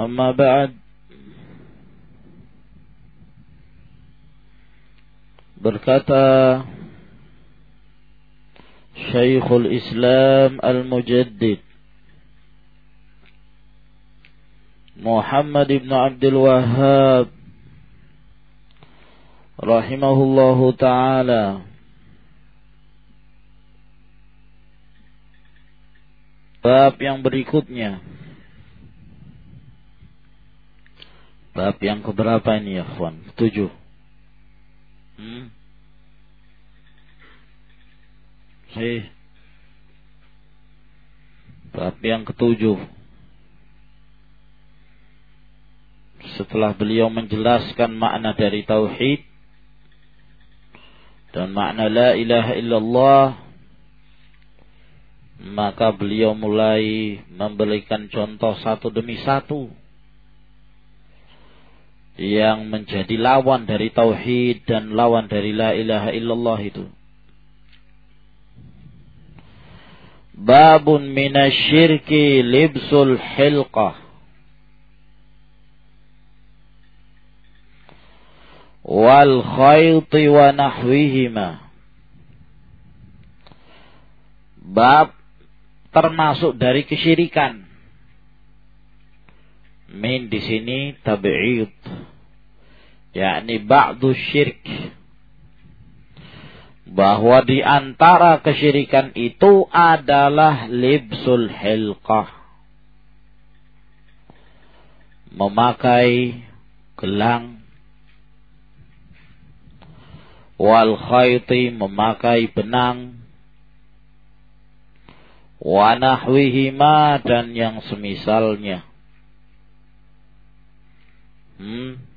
أما بعد berkata Syekhul Islam Al-Mujaddid Muhammad ibn Abdul Wahhab rahimahullahu taala bab yang berikutnya bab yang keberapa ini ya kawan tujuh hmm? Sih. bab yang ketujuh setelah beliau menjelaskan makna dari tauhid dan makna la ilaha illallah maka beliau mulai memberikan contoh satu demi satu yang menjadi lawan dari tauhid dan lawan dari la ilaha illallah itu. Babun minasyirki libsul hilqah. wal khayti wa nahwihima. Bab termasuk dari kesyirikan. Min di sini tabi'id. Yakni ba'du syirk. Bahwa di antara kesyirikan itu adalah libsul hilqah. Memakai gelang wal khayti memakai benang wa nahwihima dan yang semisalnya hmm?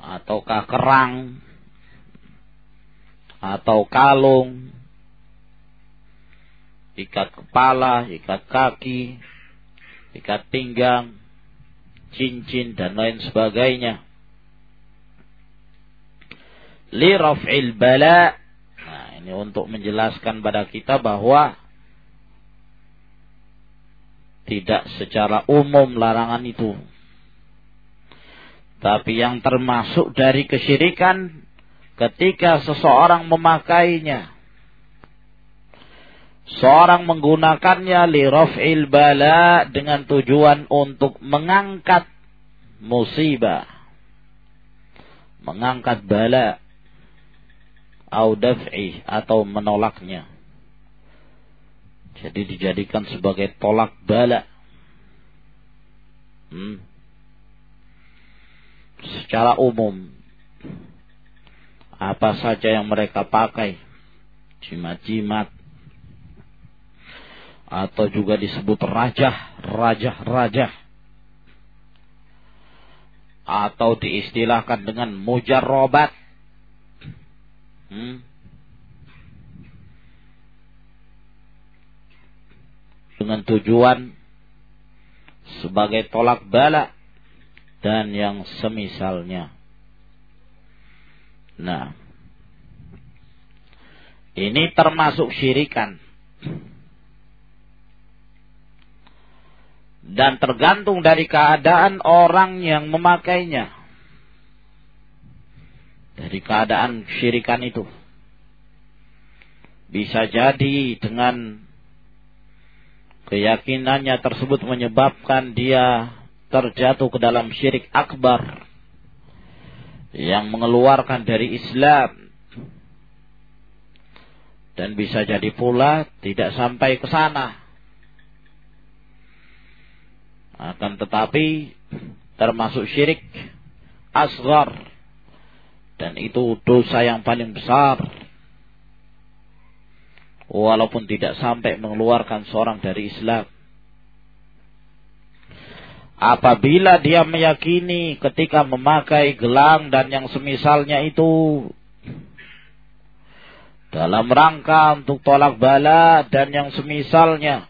Ataukah kerang atau kalung ikat kepala, ikat kaki, ikat pinggang, cincin dan lain sebagainya li raf'il bala. Nah, ini untuk menjelaskan pada kita bahwa tidak secara umum larangan itu. Tapi yang termasuk dari kesyirikan ketika seseorang memakainya. Seorang menggunakannya li raf'il bala dengan tujuan untuk mengangkat musibah. Mengangkat bala au daf'i atau menolaknya. Jadi dijadikan sebagai tolak bala. Hmm. Secara umum apa saja yang mereka pakai jimat-jimat atau juga disebut rajah, rajah-rajah atau diistilahkan dengan mujarrobat Hmm? Dengan tujuan sebagai tolak bala dan yang semisalnya. Nah, ini termasuk syirikan. Dan tergantung dari keadaan orang yang memakainya dari keadaan syirikan itu. Bisa jadi dengan keyakinannya tersebut menyebabkan dia terjatuh ke dalam syirik akbar. yang mengeluarkan dari Islam. Dan bisa jadi pula tidak sampai ke sana. Akan tetapi termasuk syirik asgar dan itu dosa yang paling besar. Walaupun tidak sampai mengeluarkan seorang dari Islam apabila dia meyakini ketika memakai gelang dan yang semisalnya itu dalam rangka untuk tolak bala dan yang semisalnya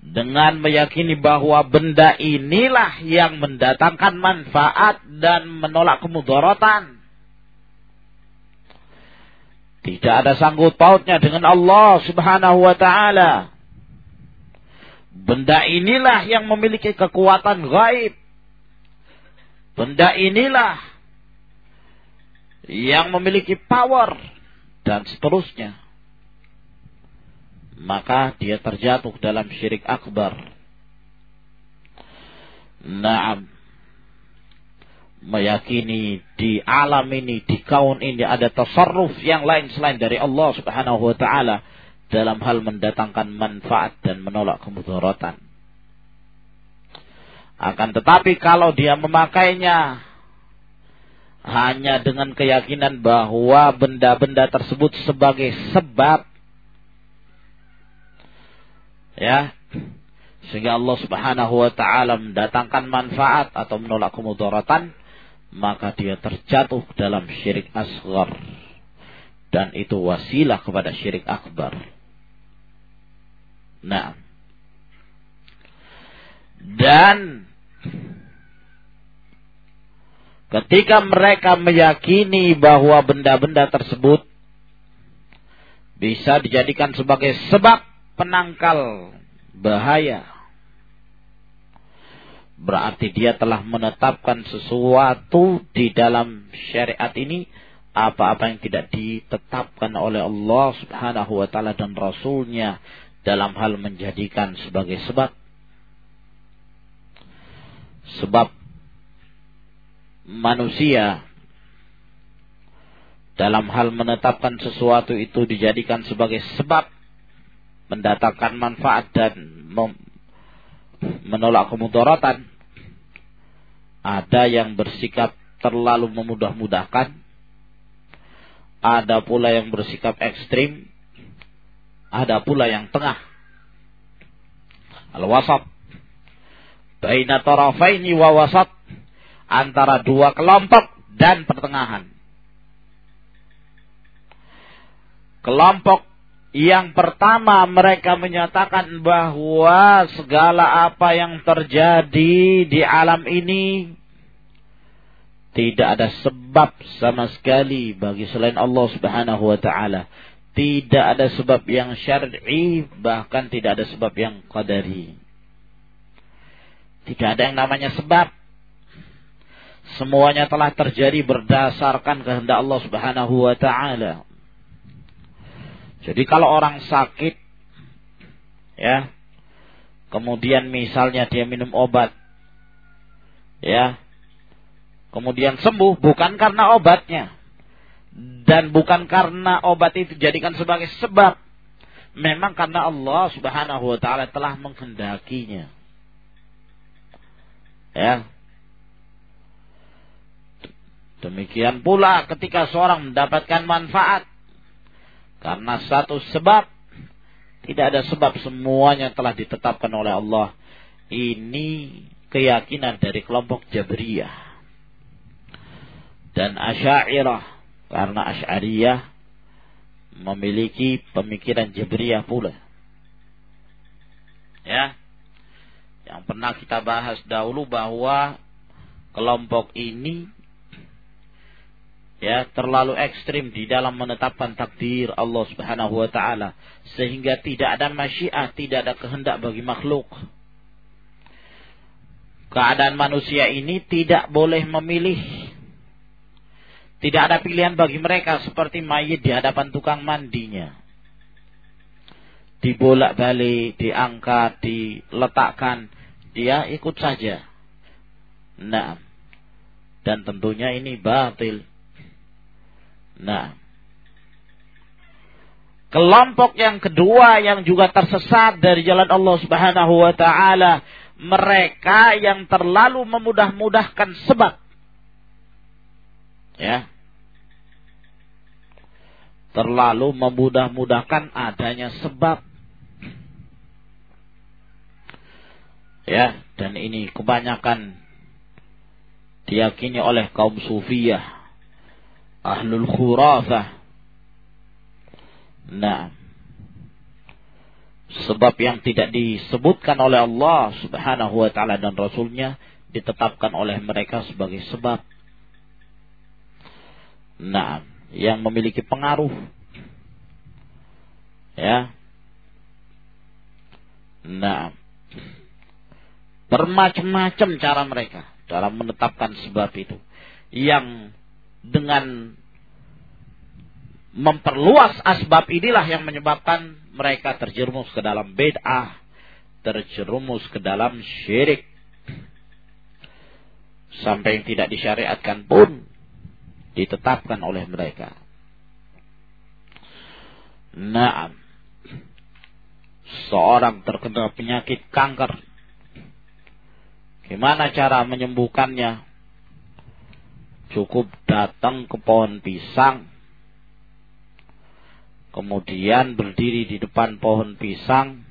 dengan meyakini bahwa benda inilah yang mendatangkan manfaat dan menolak kemudaratan. Tidak ada sanggup pautnya dengan Allah Subhanahu wa taala. Benda inilah yang memiliki kekuatan gaib. Benda inilah yang memiliki power dan seterusnya maka dia terjatuh dalam syirik akbar. Naam. Meyakini di alam ini, di kaun ini ada tasarruf yang lain selain dari Allah Subhanahu wa taala dalam hal mendatangkan manfaat dan menolak kemudaratan. Akan tetapi kalau dia memakainya hanya dengan keyakinan bahwa benda-benda tersebut sebagai sebab ya sehingga Allah Subhanahu wa taala mendatangkan manfaat atau menolak kemudaratan maka dia terjatuh dalam syirik asghar dan itu wasilah kepada syirik akbar. Nah, dan ketika mereka meyakini bahwa benda-benda tersebut bisa dijadikan sebagai sebab penangkal bahaya. Berarti dia telah menetapkan sesuatu di dalam syariat ini apa-apa yang tidak ditetapkan oleh Allah Subhanahu wa taala dan rasulnya dalam hal menjadikan sebagai sebab sebab manusia dalam hal menetapkan sesuatu itu dijadikan sebagai sebab mendatangkan manfaat dan menolak kemudaratan. Ada yang bersikap terlalu memudah-mudahkan. Ada pula yang bersikap ekstrim. Ada pula yang tengah. Al-wasat. Baina tarafaini wa wasat. Antara dua kelompok dan pertengahan. Kelompok yang pertama mereka menyatakan bahwa segala apa yang terjadi di alam ini tidak ada sebab sama sekali bagi selain Allah Subhanahu wa taala. Tidak ada sebab yang syar'i bahkan tidak ada sebab yang qadari. Tidak ada yang namanya sebab. Semuanya telah terjadi berdasarkan kehendak Allah Subhanahu wa taala. Jadi kalau orang sakit, ya, kemudian misalnya dia minum obat, ya, kemudian sembuh bukan karena obatnya, dan bukan karena obat itu dijadikan sebagai sebab, memang karena Allah Subhanahu Wa Taala telah menghendakinya, ya. Demikian pula ketika seorang mendapatkan manfaat karena satu sebab tidak ada sebab semuanya telah ditetapkan oleh Allah. Ini keyakinan dari kelompok Jabriyah dan Asy'ariyah karena Asy'ariyah memiliki pemikiran Jabriyah pula. Ya. Yang pernah kita bahas dahulu bahwa kelompok ini ya terlalu ekstrim di dalam menetapkan takdir Allah Subhanahu wa taala sehingga tidak ada masyiah, tidak ada kehendak bagi makhluk. Keadaan manusia ini tidak boleh memilih. Tidak ada pilihan bagi mereka seperti mayit di hadapan tukang mandinya. Dibolak-balik, diangkat, diletakkan, dia ikut saja. Nah, Dan tentunya ini batil. Nah, kelompok yang kedua yang juga tersesat dari jalan Allah Subhanahu wa taala, mereka yang terlalu memudah-mudahkan sebab. Ya. Terlalu memudah-mudahkan adanya sebab. Ya, dan ini kebanyakan diyakini oleh kaum sufiyah, ahlul khurafah. Nah, sebab yang tidak disebutkan oleh Allah Subhanahu wa taala dan rasulnya ditetapkan oleh mereka sebagai sebab. Nah, yang memiliki pengaruh ya. Nah, bermacam-macam cara mereka dalam menetapkan sebab itu. Yang dengan memperluas asbab inilah yang menyebabkan mereka terjerumus ke dalam bid'ah, terjerumus ke dalam syirik. Sampai yang tidak disyariatkan pun ditetapkan oleh mereka. Nah, seorang terkena penyakit kanker Gimana cara menyembuhkannya? Cukup datang ke pohon pisang. Kemudian berdiri di depan pohon pisang.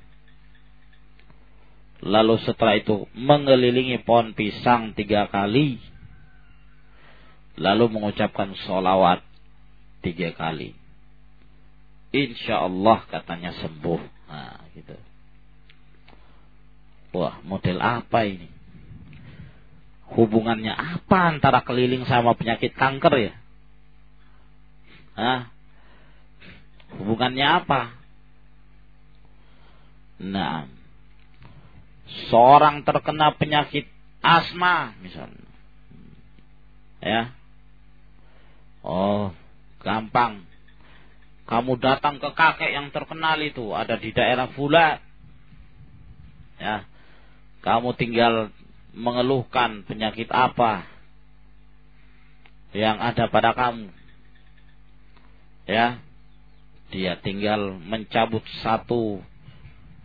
Lalu setelah itu mengelilingi pohon pisang tiga kali. Lalu mengucapkan sholawat tiga kali. Insya Allah katanya sembuh. Nah, gitu. Wah, model apa ini? Hubungannya apa antara keliling sama penyakit kanker ya? Hah? Hubungannya apa? Nah, seorang terkena penyakit asma misalnya. Ya. Oh, gampang. Kamu datang ke kakek yang terkenal itu, ada di daerah Fulat. Ya. Kamu tinggal mengeluhkan penyakit apa yang ada pada kamu. Ya. Dia tinggal mencabut satu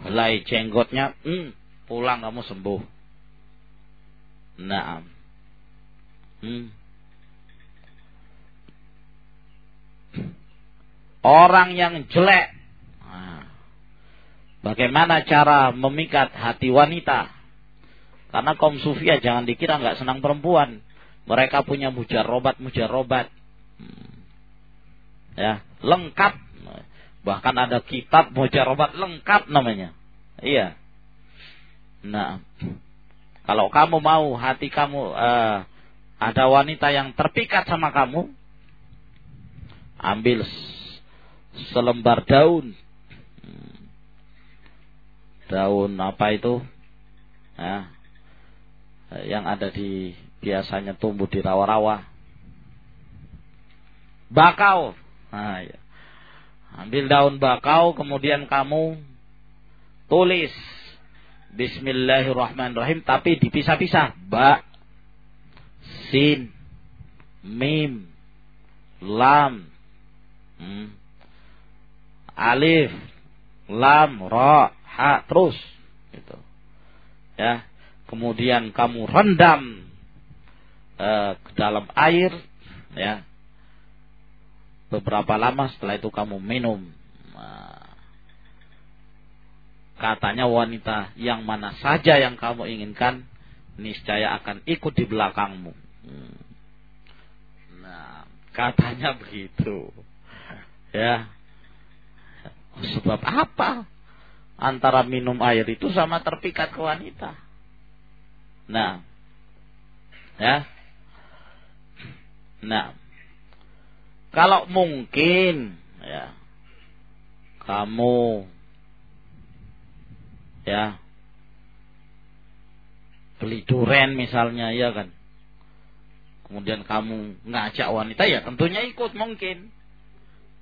helai jenggotnya, hmm, pulang kamu sembuh. Nah. Hmm. Orang yang jelek. Nah, bagaimana cara memikat hati wanita? Karena kaum sufia jangan dikira nggak senang perempuan. Mereka punya mujarobat mujarobat. Hmm. Ya, lengkap. Bahkan ada kitab mujarobat lengkap namanya. Iya. Nah, kalau kamu mau hati kamu uh, ada wanita yang terpikat sama kamu, ambil selembar daun. Daun apa itu? Ya, yang ada di biasanya tumbuh di rawa-rawa. Bakau. Nah, ya. Ambil daun bakau kemudian kamu tulis Bismillahirrahmanirrahim tapi dipisah-pisah. Ba sin mim lam hmm, alif lam ra ha terus gitu. Ya kemudian kamu rendam uh, ke dalam air, ya. Beberapa lama setelah itu kamu minum. Nah, katanya wanita yang mana saja yang kamu inginkan, niscaya akan ikut di belakangmu. Hmm. Nah, katanya begitu. Ya. Sebab apa? Antara minum air itu sama terpikat ke wanita. Nah. Ya. Nah. Kalau mungkin ya kamu ya beli duren misalnya ya kan kemudian kamu ngajak wanita ya tentunya ikut mungkin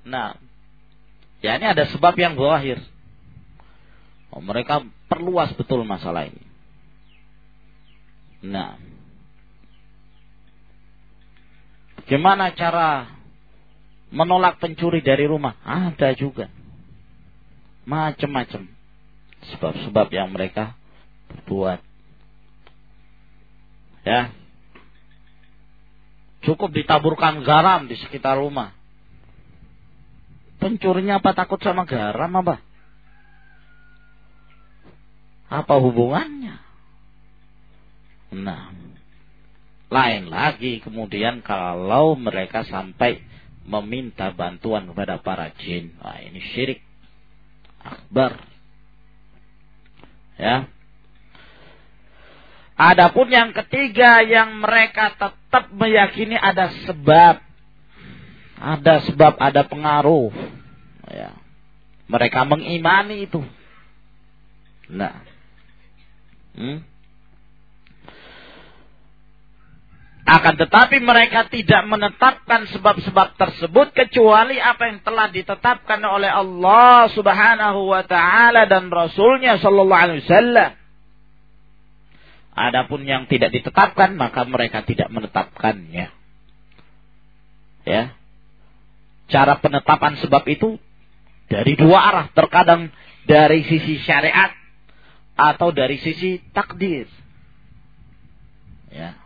nah ya ini ada sebab yang berakhir oh, mereka perluas betul masalah ini Nah. Gimana cara menolak pencuri dari rumah? Ada juga. Macam-macam sebab-sebab yang mereka buat. Ya. Cukup ditaburkan garam di sekitar rumah. Pencurinya apa takut sama garam apa? Apa hubungannya? Nah, lain lagi kemudian kalau mereka sampai meminta bantuan kepada para jin. Wah, ini syirik akbar. Ya. Adapun yang ketiga yang mereka tetap meyakini ada sebab. Ada sebab, ada pengaruh. Ya. Mereka mengimani itu. Nah. Hmm? Akan tetapi mereka tidak menetapkan sebab-sebab tersebut kecuali apa yang telah ditetapkan oleh Allah Subhanahu wa taala dan Rasulnya sallallahu alaihi wasallam. Adapun yang tidak ditetapkan maka mereka tidak menetapkannya. Ya. Cara penetapan sebab itu dari dua arah, terkadang dari sisi syariat atau dari sisi takdir. Ya.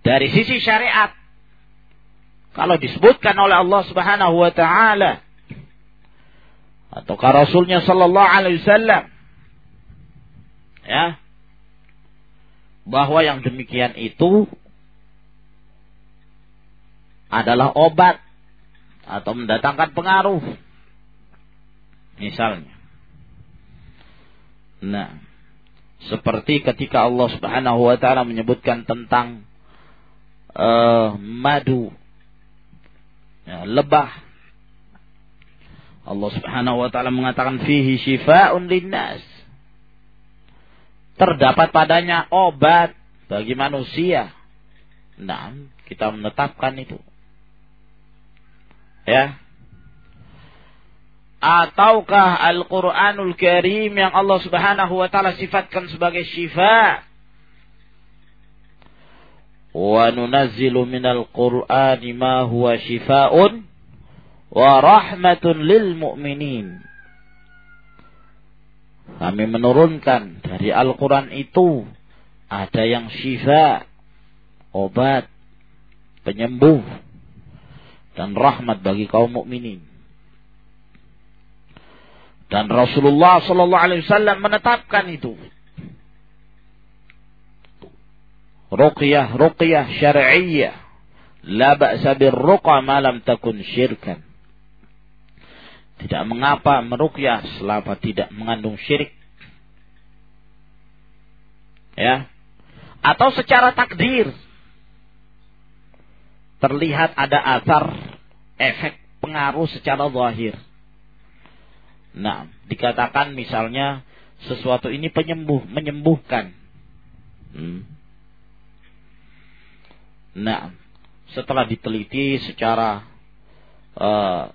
Dari sisi syariat, kalau disebutkan oleh Allah Subhanahu wa taala atau Rasulnya sallallahu alaihi wasallam ya bahwa yang demikian itu adalah obat atau mendatangkan pengaruh misalnya nah seperti ketika Allah Subhanahu wa taala menyebutkan tentang uh, madu, ya, lebah. Allah Subhanahu wa taala mengatakan fihi syifaa'un linnas. Terdapat padanya obat bagi manusia. Nah, kita menetapkan itu. Ya. Ataukah Al-Quranul Karim yang Allah subhanahu wa ta'ala sifatkan sebagai syifa' wa nunazzilu minal qur'ani ma huwa shifaa'un wa rahmatun lil mu'minin. Kami menurunkan dari Al-Quran itu ada yang syifa, obat, penyembuh, dan rahmat bagi kaum mukminin. Dan Rasulullah Sallallahu Alaihi Wasallam menetapkan itu. Ruqyah ruqyah syar'iyyah. La ba'sa birruqa ma lam takun syirkan. Tidak mengapa meruqyah selama tidak mengandung syirik. Ya. Atau secara takdir terlihat ada asar efek pengaruh secara zahir. Nah dikatakan misalnya sesuatu ini penyembuh menyembuhkan. Hmm. Nah, setelah diteliti secara uh,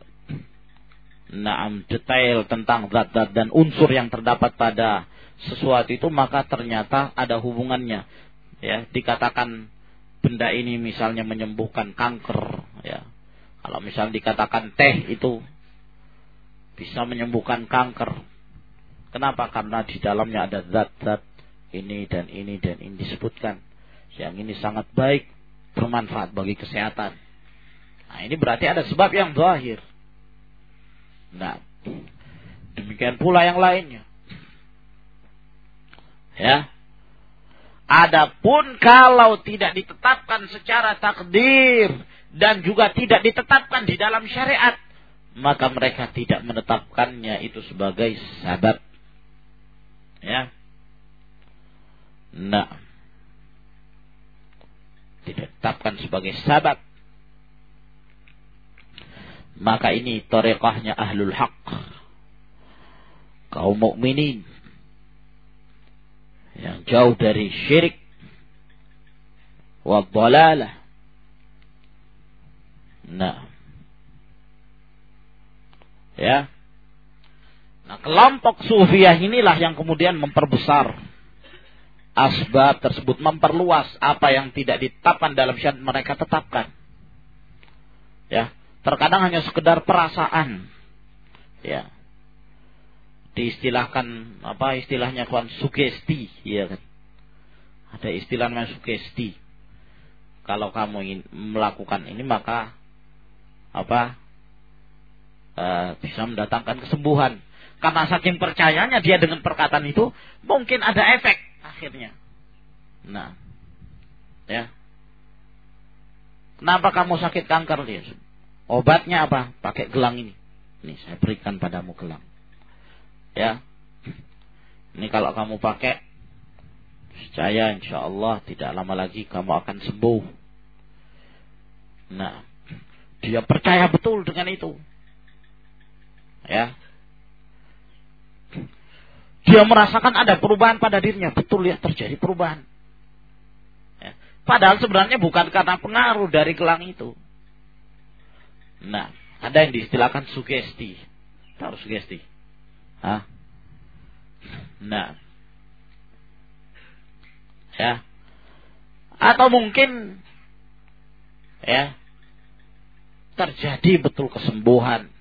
naam detail tentang zat-zat dan unsur yang terdapat pada sesuatu itu maka ternyata ada hubungannya. Ya dikatakan benda ini misalnya menyembuhkan kanker ya kalau misalnya dikatakan teh itu bisa menyembuhkan kanker kenapa karena di dalamnya ada zat-zat ini dan ini dan ini disebutkan yang ini sangat baik bermanfaat bagi kesehatan. Nah, ini berarti ada sebab yang zahir. Nah, demikian pula yang lainnya. Ya. Adapun kalau tidak ditetapkan secara takdir dan juga tidak ditetapkan di dalam syariat, maka mereka tidak menetapkannya itu sebagai sabab. Ya. Nah, ditetapkan sebagai sabab maka ini torekahnya ahlul haq kaum mukminin yang jauh dari syirik wa dhalalah nah ya nah kelompok sufiah inilah yang kemudian memperbesar asbab tersebut memperluas apa yang tidak ditetapkan dalam syariat mereka tetapkan. Ya, terkadang hanya sekedar perasaan. Ya. Diistilahkan apa istilahnya kawan sugesti, ya kan. Ada istilah namanya sugesti. Kalau kamu ingin melakukan ini maka apa? Uh, bisa mendatangkan kesembuhan. Karena saking percayanya dia dengan perkataan itu, mungkin ada efek akhirnya. Nah, ya. Kenapa kamu sakit kanker dia? Obatnya apa? Pakai gelang ini. Ini saya berikan padamu gelang. Ya. Ini kalau kamu pakai, saya insya Allah tidak lama lagi kamu akan sembuh. Nah, dia percaya betul dengan itu. Ya, dia merasakan ada perubahan pada dirinya. Betul ya terjadi perubahan. Ya. Padahal sebenarnya bukan karena pengaruh dari gelang itu. Nah, ada yang diistilahkan sugesti. Tahu sugesti? Hah? Nah. Ya. Atau mungkin ya terjadi betul kesembuhan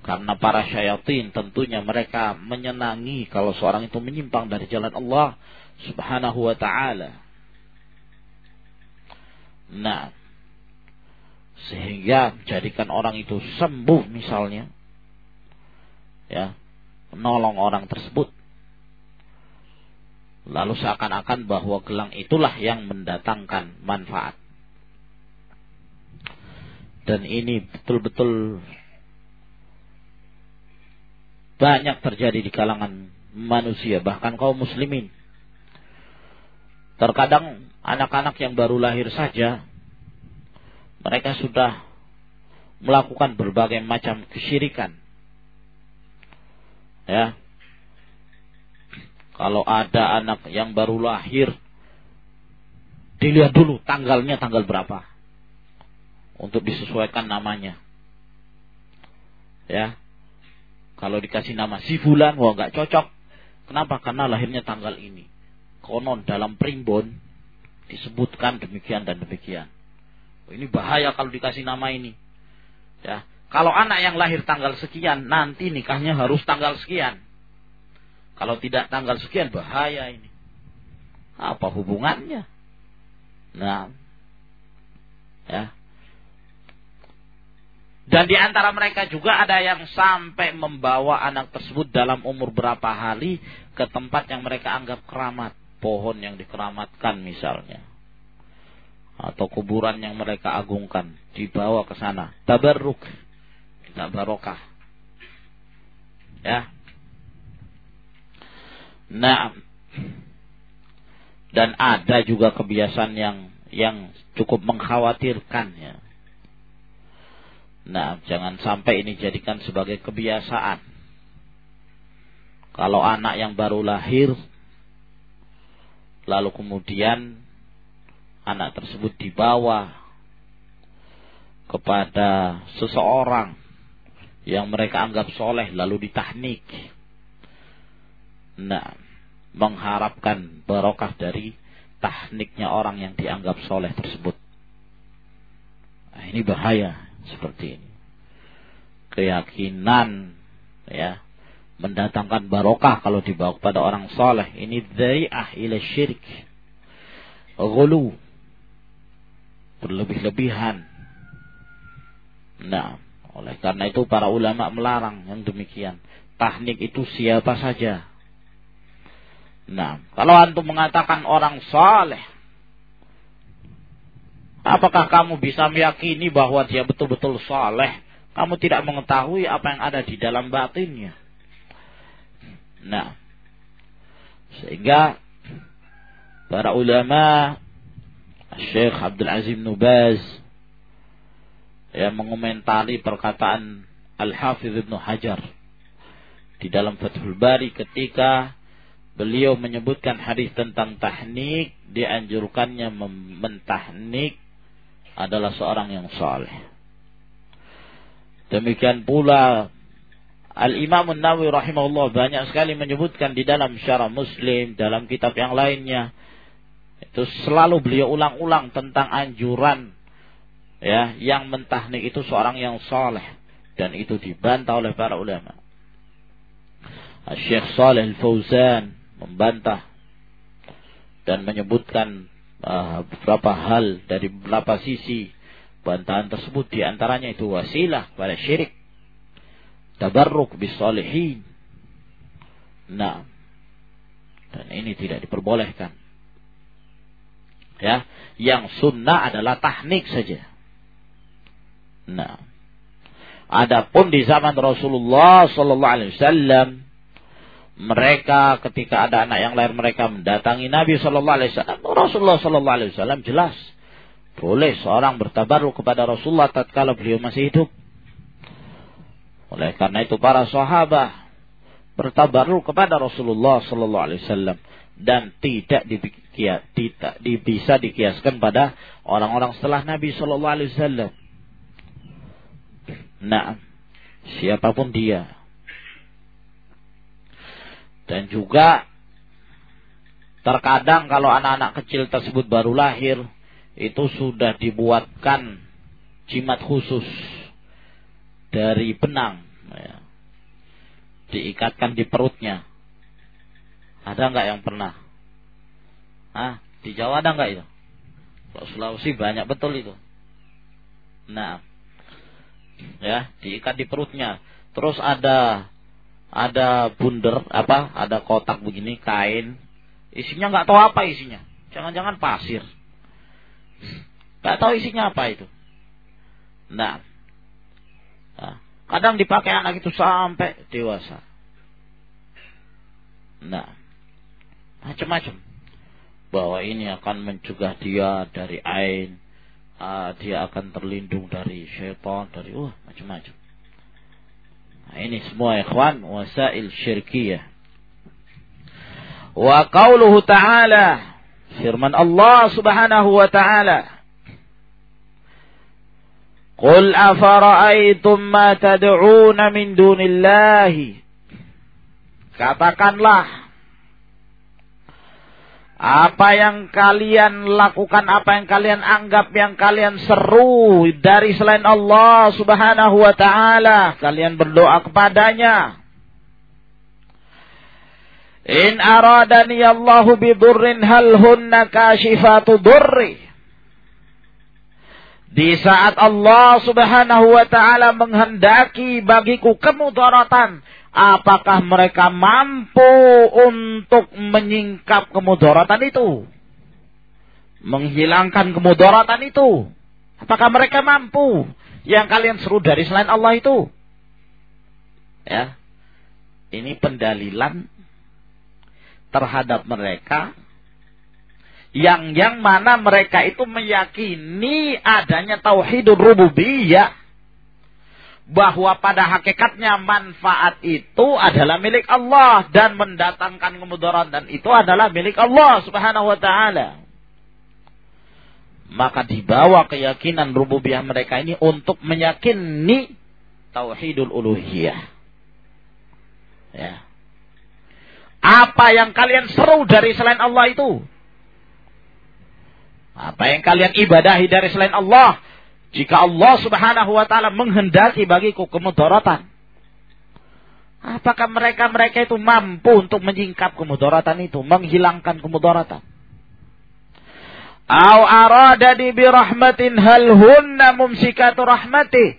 karena para syayatin tentunya mereka menyenangi kalau seorang itu menyimpang dari jalan Allah subhanahu wa ta'ala. Nah, sehingga menjadikan orang itu sembuh misalnya. Ya, menolong orang tersebut. Lalu seakan-akan bahwa gelang itulah yang mendatangkan manfaat. Dan ini betul-betul banyak terjadi di kalangan manusia, bahkan kaum muslimin. Terkadang anak-anak yang baru lahir saja, mereka sudah melakukan berbagai macam kesyirikan. Ya. Kalau ada anak yang baru lahir, dilihat dulu tanggalnya tanggal berapa. Untuk disesuaikan namanya. Ya. Kalau dikasih nama si Fulan, wah nggak cocok. Kenapa? Karena lahirnya tanggal ini. Konon dalam primbon disebutkan demikian dan demikian. Ini bahaya kalau dikasih nama ini. Ya, kalau anak yang lahir tanggal sekian, nanti nikahnya harus tanggal sekian. Kalau tidak tanggal sekian, bahaya ini. Apa hubungannya? Nah, ya. Dan di antara mereka juga ada yang sampai membawa anak tersebut dalam umur berapa hari ke tempat yang mereka anggap keramat. Pohon yang dikeramatkan misalnya. Atau kuburan yang mereka agungkan. Dibawa ke sana. Tabarruk. Tidak barokah. Ya. Nah. Dan ada juga kebiasaan yang yang cukup mengkhawatirkan ya Nah, jangan sampai ini jadikan sebagai kebiasaan. Kalau anak yang baru lahir, lalu kemudian anak tersebut dibawa kepada seseorang yang mereka anggap soleh, lalu ditahnik. Nah, mengharapkan barokah dari tahniknya orang yang dianggap soleh tersebut. Nah, ini bahaya seperti ini. Keyakinan ya mendatangkan barokah kalau dibawa kepada orang soleh. Ini dari ila syirik. Gulu. Berlebih-lebihan. Nah, oleh karena itu para ulama melarang yang demikian. Tahnik itu siapa saja. Nah, kalau antum mengatakan orang soleh, Apakah kamu bisa meyakini bahwa dia betul-betul saleh? Kamu tidak mengetahui apa yang ada di dalam batinnya. Nah, sehingga para ulama Syekh Abdul Azim Nubaz yang mengomentari perkataan Al-Hafiz Ibnu Hajar di dalam Fathul Bari ketika beliau menyebutkan hadis tentang tahnik dianjurkannya mentahnik adalah seorang yang saleh. Demikian pula Al-Imam Nawawi rahimahullah banyak sekali menyebutkan di dalam syarah Muslim, dalam kitab yang lainnya. Itu selalu beliau ulang-ulang tentang anjuran ya yang mentahnik itu seorang yang soleh dan itu dibantah oleh para ulama. Syekh Saleh Al-Fauzan membantah dan menyebutkan uh, beberapa hal dari beberapa sisi bantahan tersebut. Di antaranya itu wasilah pada syirik. Tabarruk bisalihin nah dan ini tidak diperbolehkan. Ya yang sunnah adalah tahnik saja nah. Adapun di zaman Rasulullah sallallahu alaihi wasallam mereka ketika ada anak yang lahir mereka mendatangi Nabi Shallallahu Alaihi Wasallam. Rasulullah Shallallahu Alaihi Wasallam jelas boleh seorang bertabaruk kepada Rasulullah tatkala beliau masih hidup. Oleh karena itu para sahabat bertabaruk kepada Rasulullah sallallahu alaihi wasallam dan tidak tidak bisa dikiaskan pada orang-orang setelah Nabi sallallahu alaihi wasallam. Nah, siapa pun dia. Dan juga terkadang kalau anak-anak kecil tersebut baru lahir itu sudah dibuatkan jimat khusus dari benang ya. diikatkan di perutnya. Ada nggak yang pernah? Ah di Jawa ada nggak itu? Kalau Sulawesi banyak betul itu. Nah ya diikat di perutnya. Terus ada ada bunder apa ada kotak begini kain. Isinya nggak tahu apa isinya. Jangan-jangan pasir. Nggak tahu isinya apa itu. Nah Nah, kadang dipakai anak itu sampai dewasa. Nah, macam-macam. Bahwa ini akan mencegah dia dari ain, uh, dia akan terlindung dari syaitan, dari wah macam-macam. Nah, ini semua ikhwan wasail syirkiyah. Wa qauluhu ta'ala firman Allah Subhanahu wa ta'ala Qul afara'aytum ma tad'una min dunillahi. Katakanlah apa yang kalian lakukan, apa yang kalian anggap, yang kalian seru dari selain Allah subhanahu wa ta'ala. Kalian berdoa kepadanya. In aradani Allahu bidurrin hal hunna kashifatu durri. Di saat Allah subhanahu wa ta'ala menghendaki bagiku kemudaratan. Apakah mereka mampu untuk menyingkap kemudaratan itu? Menghilangkan kemudaratan itu? Apakah mereka mampu? Yang kalian seru dari selain Allah itu? Ya. Ini pendalilan terhadap mereka yang yang mana mereka itu meyakini adanya tauhidul rububiyah bahwa pada hakikatnya manfaat itu adalah milik Allah dan mendatangkan kemudaratan itu adalah milik Allah Subhanahu wa taala. Maka dibawa keyakinan rububiyah mereka ini untuk meyakini tauhidul uluhiyah. Ya. Apa yang kalian seru dari selain Allah itu? Apa yang kalian ibadahi dari selain Allah. Jika Allah subhanahu wa ta'ala menghendaki bagiku kemudaratan. Apakah mereka-mereka itu mampu untuk menyingkap kemudaratan itu. Menghilangkan kemudaratan. Au aradani birahmatin hal hunna mumsikatu rahmati.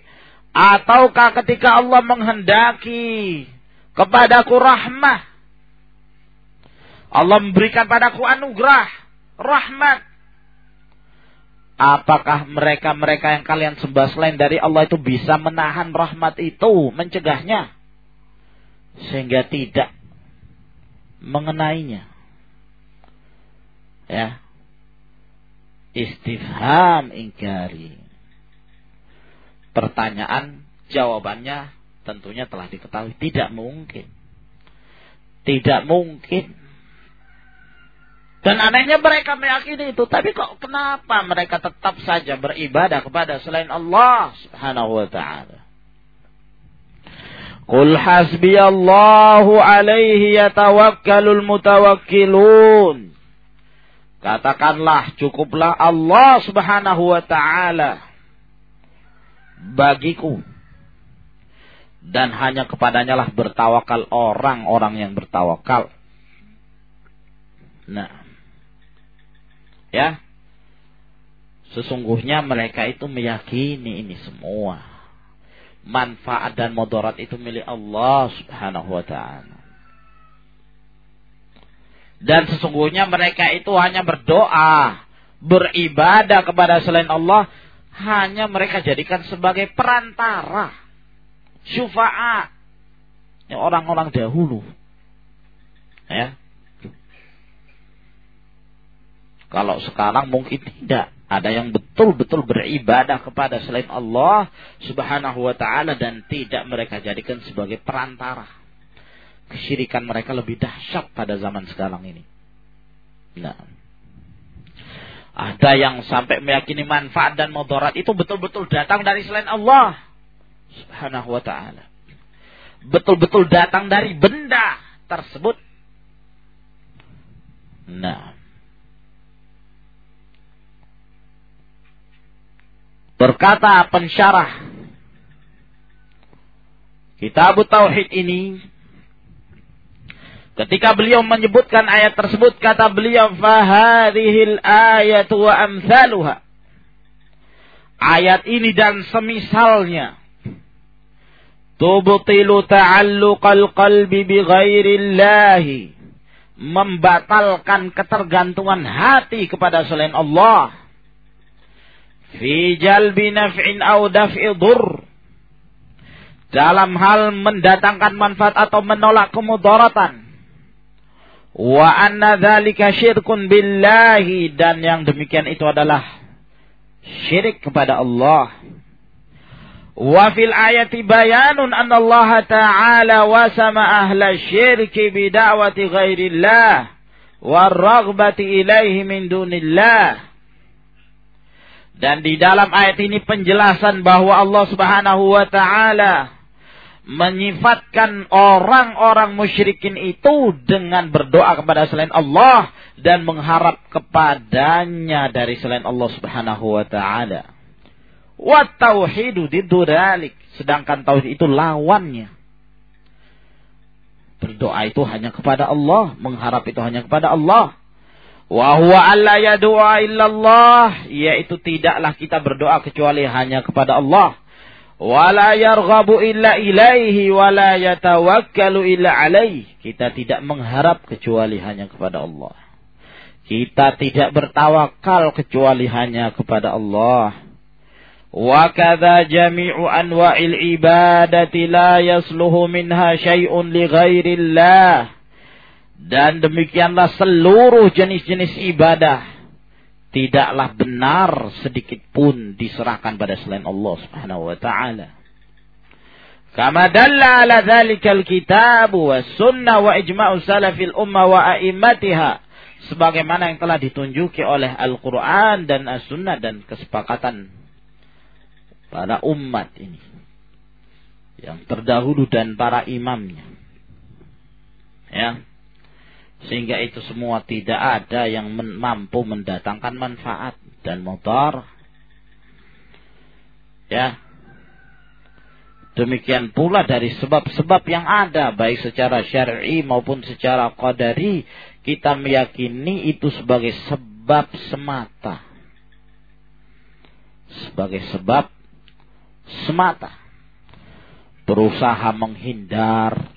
Ataukah ketika Allah menghendaki kepadaku rahmah. Allah memberikan padaku anugerah. Rahmat Apakah mereka-mereka yang kalian sembah selain dari Allah itu bisa menahan rahmat itu, mencegahnya? Sehingga tidak mengenainya. Ya. Istifham ingkari. Pertanyaan, jawabannya tentunya telah diketahui. Tidak mungkin. Tidak mungkin dan anehnya mereka meyakini itu. Tapi kok kenapa mereka tetap saja beribadah kepada selain Allah subhanahu wa ta'ala. Qul hasbiyallahu alaihi yatawakkalul mutawakkilun. Katakanlah cukuplah Allah subhanahu wa ta'ala bagiku. Dan hanya kepadanya lah bertawakal orang-orang yang bertawakal. Nah. Ya. Sesungguhnya mereka itu meyakini ini semua. Manfaat dan modorat itu milik Allah subhanahu wa ta'ala. Dan sesungguhnya mereka itu hanya berdoa, beribadah kepada selain Allah, hanya mereka jadikan sebagai perantara, syufaat. Orang-orang dahulu. Ya. Kalau sekarang mungkin tidak. Ada yang betul-betul beribadah kepada selain Allah subhanahu wa ta'ala dan tidak mereka jadikan sebagai perantara. Kesyirikan mereka lebih dahsyat pada zaman sekarang ini. Nah. Ada yang sampai meyakini manfaat dan mudarat itu betul-betul datang dari selain Allah subhanahu wa ta'ala. Betul-betul datang dari benda tersebut. Nah. Berkata pensyarah Kitab Tauhid ini Ketika beliau menyebutkan ayat tersebut kata beliau fahadhil ayatu wa amsaluha. Ayat ini dan semisalnya tubtilu ta'alluqal qalbi bi ghairillahi membatalkan ketergantungan hati kepada selain Allah fi jalbi naf'in au daf'i dur. Dalam hal mendatangkan manfaat atau menolak kemudaratan. Wa anna dzalika syirkun billahi. Dan yang demikian itu adalah syirik kepada Allah. Wa fil ayati bayanun anna Allah ta'ala wasama ahla syirki bi da'wati ghairillah raghbati ilaihi min dunillah dan di dalam ayat ini penjelasan bahwa Allah Subhanahu wa taala menyifatkan orang-orang musyrikin itu dengan berdoa kepada selain Allah dan mengharap kepadanya dari selain Allah Subhanahu wa taala. Wa tauhidu diduralik. Sedangkan tauhid itu lawannya. Berdoa itu hanya kepada Allah, mengharap itu hanya kepada Allah. Wa huwa alla yad'a illallah, yaitu tidaklah kita berdoa kecuali hanya kepada Allah. Wala yarghabu illa ilaihi wala yatawakkalu illa alaih. Kita tidak mengharap kecuali hanya kepada Allah. Kita tidak bertawakal kecuali hanya kepada Allah. Wa kadza jami'u anwa'il ibadati la yasluhu minha syai'un li ghairillah dan demikianlah seluruh jenis-jenis ibadah tidaklah benar sedikit pun diserahkan pada selain Allah Subhanahu wa taala. Kama dalla ala dzalikal kitab wa sunnah wa ijma'u salafil ummah wa a'immatiha sebagaimana yang telah ditunjuki oleh Al-Qur'an dan As-Sunnah dan kesepakatan para umat ini yang terdahulu dan para imamnya. Ya. Sehingga itu semua tidak ada yang mampu mendatangkan manfaat dan motor. Ya. Demikian pula dari sebab-sebab yang ada baik secara syar'i maupun secara qadari kita meyakini itu sebagai sebab semata. Sebagai sebab semata. Berusaha menghindar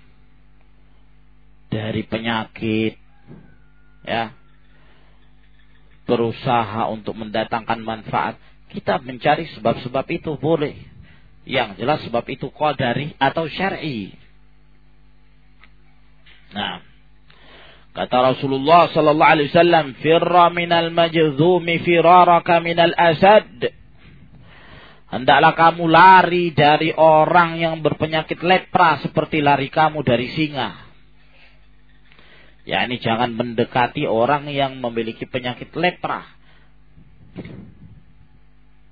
dari penyakit ya berusaha untuk mendatangkan manfaat. Kita mencari sebab-sebab itu boleh. Yang jelas sebab itu qadari atau syar'i. Nah kata Rasulullah sallallahu alaihi wasallam firra minal majzumi firaraka minal asad. Hendaklah kamu lari dari orang yang berpenyakit lepra seperti lari kamu dari singa. Ya ini jangan mendekati orang yang memiliki penyakit lepra.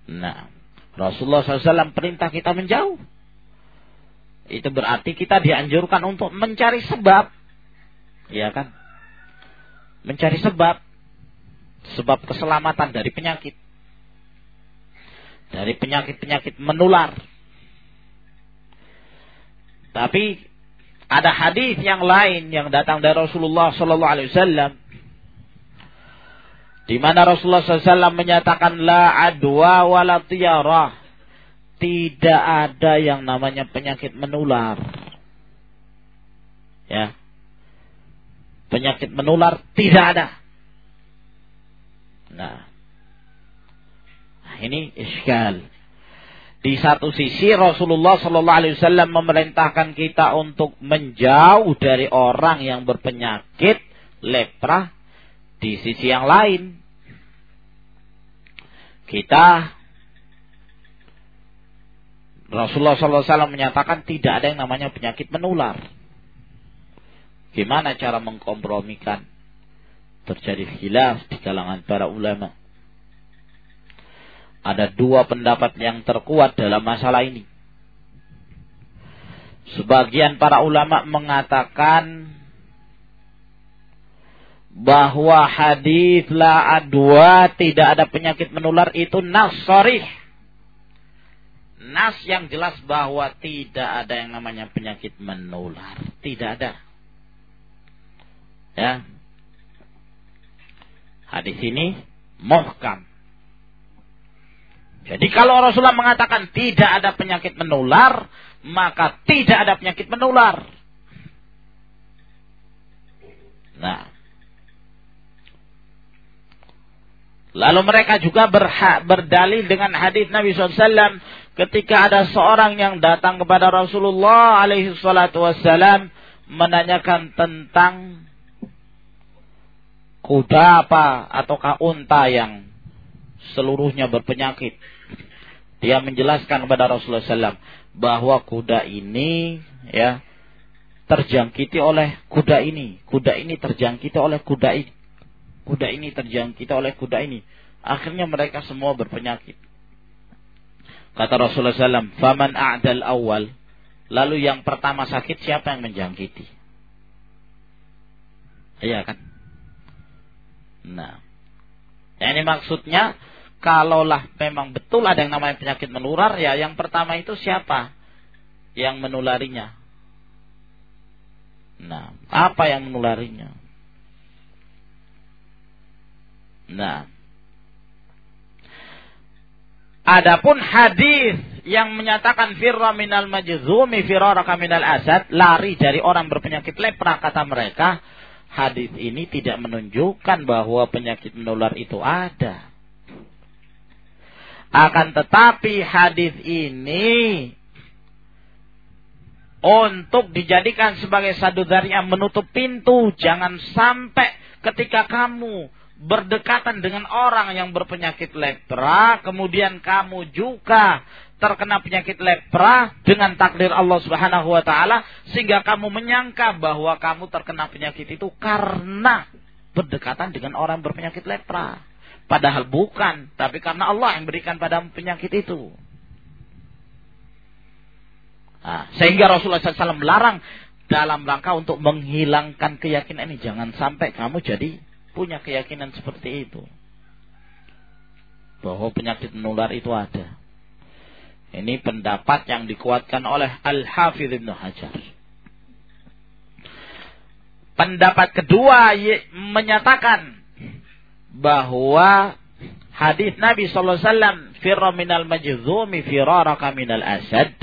Nah, Rasulullah SAW perintah kita menjauh. itu berarti kita dianjurkan untuk mencari sebab. Ya kan? Mencari sebab. Sebab keselamatan dari penyakit. Dari penyakit-penyakit menular. Tapi ada hadis yang lain yang datang dari Rasulullah Sallallahu Alaihi Wasallam di mana Rasulullah SAW menyatakan la adwa wala tiyarah tidak ada yang namanya penyakit menular. Ya. Penyakit menular tidak ada. Nah. nah ini iskal. Di satu sisi Rasulullah Sallallahu Alaihi Wasallam memerintahkan kita untuk menjauh dari orang yang berpenyakit lepra. Di sisi yang lain, kita Rasulullah SAW menyatakan tidak ada yang namanya penyakit menular. Gimana cara mengkompromikan? Terjadi khilaf di kalangan para ulama. Ada dua pendapat yang terkuat dalam masalah ini. Sebagian para ulama mengatakan bahwa hadis la adwa tidak ada penyakit menular itu nas nas yang jelas bahwa tidak ada yang namanya penyakit menular. Tidak ada. Ya. Hadis ini muhkam. Jadi kalau Rasulullah mengatakan tidak ada penyakit menular, maka tidak ada penyakit menular. Nah. Lalu mereka juga berhak, berdalil dengan hadis Nabi SAW ketika ada seorang yang datang kepada Rasulullah alaihi menanyakan tentang kuda apa ataukah unta yang seluruhnya berpenyakit. Dia menjelaskan kepada Rasulullah SAW bahwa kuda ini ya terjangkiti oleh kuda ini, kuda ini terjangkiti oleh kuda ini, kuda ini terjangkiti oleh kuda ini. Akhirnya mereka semua berpenyakit. Kata Rasulullah SAW, Faman a'dal awal. Lalu yang pertama sakit siapa yang menjangkiti? Iya kan? Nah. Ini maksudnya, kalaulah memang betul ada yang namanya penyakit menular, ya yang pertama itu siapa? Yang menularinya. Nah, apa yang menularinya? Nah, Adapun hadis yang menyatakan firra minal majzumi firaraka minal asad, lari dari orang berpenyakit lepra kata mereka, hadis ini tidak menunjukkan bahwa penyakit menular itu ada. Akan tetapi hadis ini untuk dijadikan sebagai sadu menutup pintu, jangan sampai ketika kamu berdekatan dengan orang yang berpenyakit lepra, kemudian kamu juga terkena penyakit lepra dengan takdir Allah Subhanahu wa taala sehingga kamu menyangka bahwa kamu terkena penyakit itu karena berdekatan dengan orang berpenyakit lepra. Padahal bukan, tapi karena Allah yang berikan pada penyakit itu. Nah, sehingga Rasulullah SAW melarang dalam rangka untuk menghilangkan keyakinan ini. Jangan sampai kamu jadi punya keyakinan seperti itu. Bahwa penyakit menular itu ada. Ini pendapat yang dikuatkan oleh Al-Hafidh Ibn Hajar. Pendapat kedua menyatakan bahwa hadis Nabi sallallahu alaihi wasallam firra minal majzumi firaraka minal asad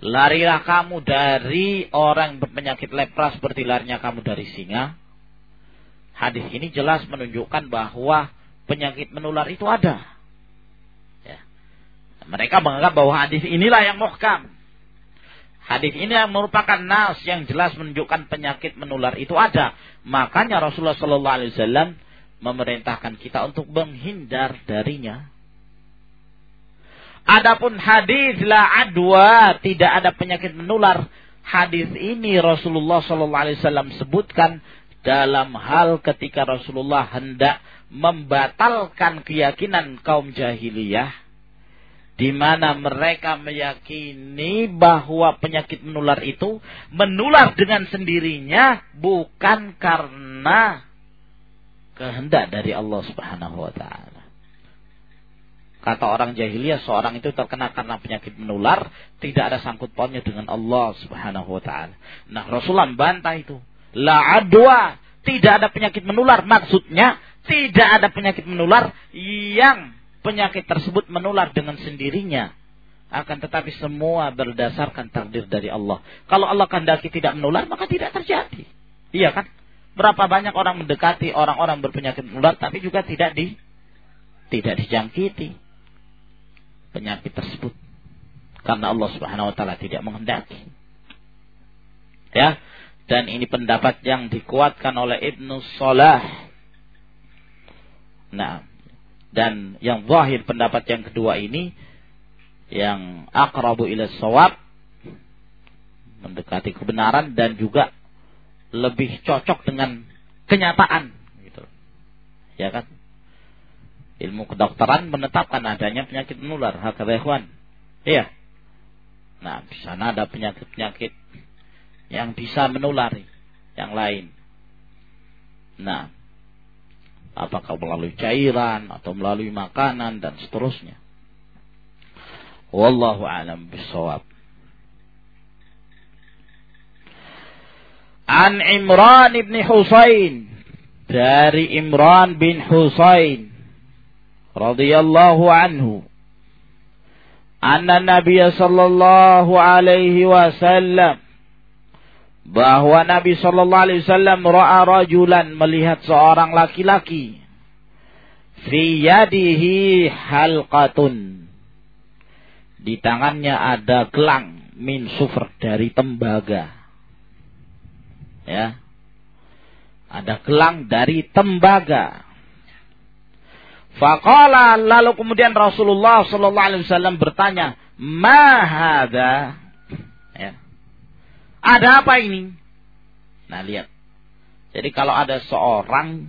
larilah kamu dari orang berpenyakit lepra seperti larinya kamu dari singa Hadis ini jelas menunjukkan bahwa penyakit menular itu ada. Ya. Mereka menganggap bahwa hadis inilah yang muhkam. Hadis ini yang merupakan nas yang jelas menunjukkan penyakit menular itu ada. Makanya Rasulullah Shallallahu Alaihi Wasallam memerintahkan kita untuk menghindar darinya. Adapun hadis la adwa tidak ada penyakit menular. Hadis ini Rasulullah Shallallahu Alaihi Wasallam sebutkan dalam hal ketika Rasulullah hendak membatalkan keyakinan kaum jahiliyah di mana mereka meyakini bahwa penyakit menular itu menular dengan sendirinya bukan karena kehendak dari Allah Subhanahu wa taala. Kata orang jahiliyah seorang itu terkena karena penyakit menular tidak ada sangkut pautnya dengan Allah Subhanahu wa taala. Nah, Rasulullah bantah itu. La adwa, tidak ada penyakit menular maksudnya tidak ada penyakit menular yang penyakit tersebut menular dengan sendirinya. Akan tetapi semua berdasarkan takdir dari Allah. Kalau Allah kehendaki tidak menular, maka tidak terjadi. Iya kan? Berapa banyak orang mendekati orang-orang berpenyakit menular, tapi juga tidak di tidak dijangkiti penyakit tersebut. Karena Allah Subhanahu wa taala tidak menghendaki. Ya. Dan ini pendapat yang dikuatkan oleh Ibnu Salah. Nah, dan yang zahir pendapat yang kedua ini yang akrabu ila sawab mendekati kebenaran dan juga lebih cocok dengan kenyataan gitu. Ya kan? Ilmu kedokteran menetapkan adanya penyakit menular, hakadha Iya. Nah, di sana ada penyakit-penyakit yang bisa menulari yang lain. Nah, apakah melalui cairan atau melalui makanan dan seterusnya. Wallahu a'lam bishawab. An Imran ibn Husain dari Imran bin Husain radhiyallahu anhu anna Nabi sallallahu alaihi wasallam bahwa Nabi Shallallahu Alaihi Wasallam ra'a rajulan melihat seorang laki-laki. Fi yadihi halqatun. Di tangannya ada gelang min sufr dari tembaga. Ya. Ada gelang dari tembaga. Faqala lalu kemudian Rasulullah sallallahu alaihi wasallam bertanya, "Ma hadza?" Ada apa ini? Nah, lihat. Jadi kalau ada seorang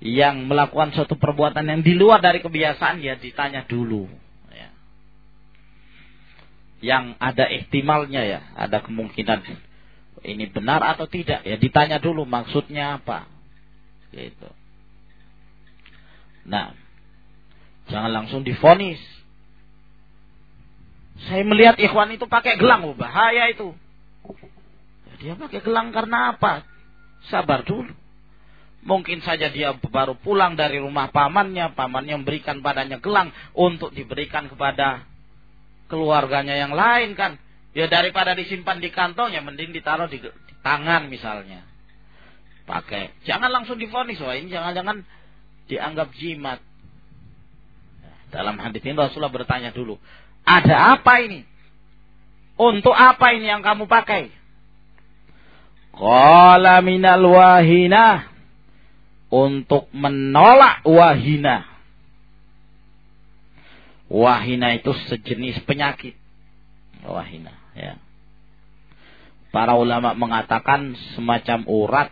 yang melakukan suatu perbuatan yang di luar dari kebiasaan, ya ditanya dulu. Ya. Yang ada ihtimalnya ya, ada kemungkinan ini benar atau tidak, ya ditanya dulu maksudnya apa. Gitu. Nah, jangan langsung difonis. Saya melihat ikhwan itu pakai gelang, bahaya itu. Dia pakai gelang karena apa? Sabar dulu. Mungkin saja dia baru pulang dari rumah pamannya, pamannya memberikan padanya gelang untuk diberikan kepada keluarganya yang lain kan. Ya daripada disimpan di kantongnya, mending ditaruh di, di tangan misalnya. Pakai. Jangan langsung difonis, wah ini jangan-jangan dianggap jimat. Dalam hadis ini Rasulullah bertanya dulu, ada apa ini? Untuk apa ini yang kamu pakai? Qala minal wahina. Untuk menolak wahina. Wahina itu sejenis penyakit. Wahina, ya. Para ulama mengatakan semacam urat